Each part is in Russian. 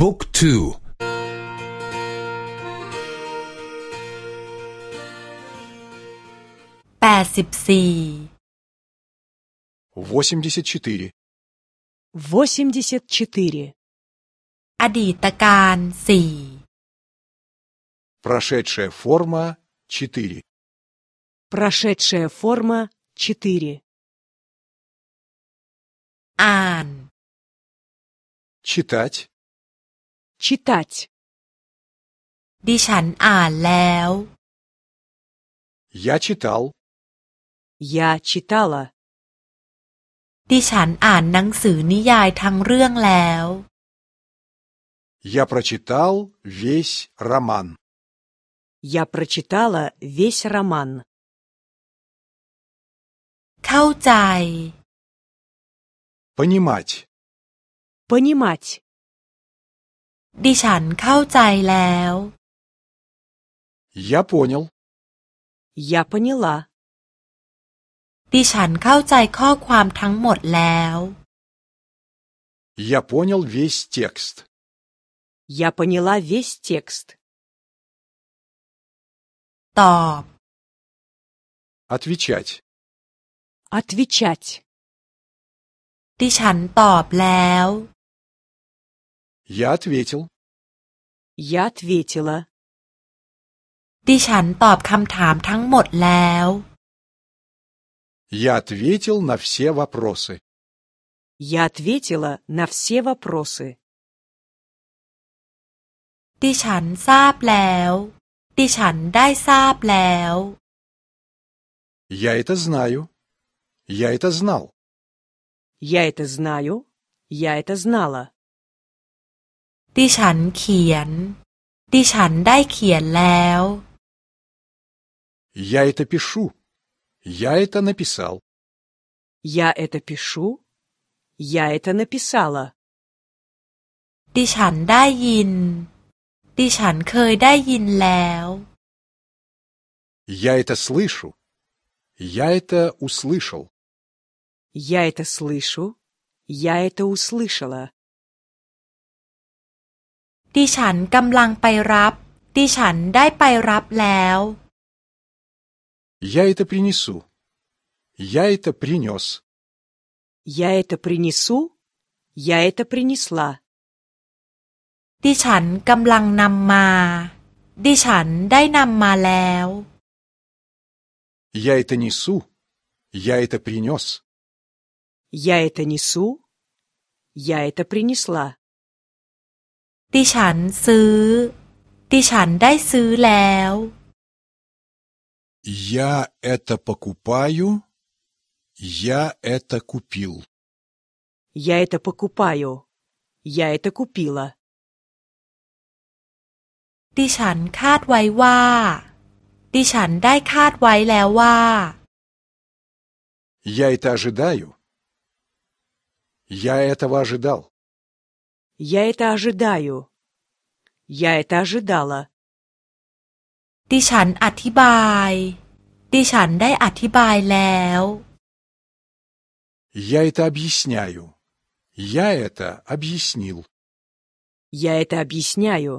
บุ๊กทูแปดสิบสี่ восемьдесят четыре, восемьдесят четыре, อดีตการสี่ прошедшая форма четыре, прошедшая форма четыре, อ่าน читать, читать, ดิฉันอ่านแล้ว я читал, я читала, ดิฉันอ่านหนังสือนิยายทั้งเรื่องแล้ว я прочитал весь роман, я прочитала весь роман, เข้าใจ понимать, понимать, ดิฉันเข้าใจแล้ว я понял, я поняла, ดิฉันเข้าใจข้อความทั้งหมดแล้ว я понял весь текст, я поняла весь текст, ตอบ отвечать, отвечать, ดิฉันตอบแล้ว я ответил, я ответила, ดิฉันตอบคำถามทั้งหมดแล้ว я ответил на все вопросы, я ответила на все вопросы, ดิฉันทราบแล้ว ดิฉันได้ทราบแล้ว я это знаю, я это знал, я это знаю, я это знала, ดิฉันเขียน ดิฉันได้เขียนแล้ว я это пишу, я это написал, я это пишу, я это написала, ดิฉันได้ยิน ดิฉันเคยได้ยินแล้ว я это слышу, я это услышал, я это слышу, я это услышала, ดิฉันกำลังไปรับ ดิฉันได้ไปรับแล้ว я это принесу, я это принес, я это принесу, я это принесла, ดิฉันกำลังนำมา ดิฉันได้นำมาแล้ว я это несу, я это принес, я это несу, я это принесла, ดิฉันซื้อ ดิฉันได้ซื้อแล้ว я это покупаю, я это купил, я это покупаю, я это купила, ดิฉันคาดไว้ว่า ดิฉันได้คาดไว้แล้วว่า я это ожидаю, я этого ожидал, я это ожидаю, я это ожидала, ดิฉันอธิบาย ดิฉันได้อธิบายแล้ว я это объясняю, я это объяснил, я это объясняю,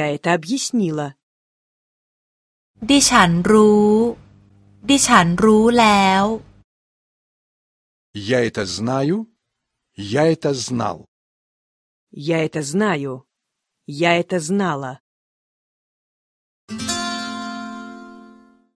я это объяснила, ดิฉันรู้ ดิฉันรู้แล้ว я это знаю, я это знал, я это знаю, я это знала,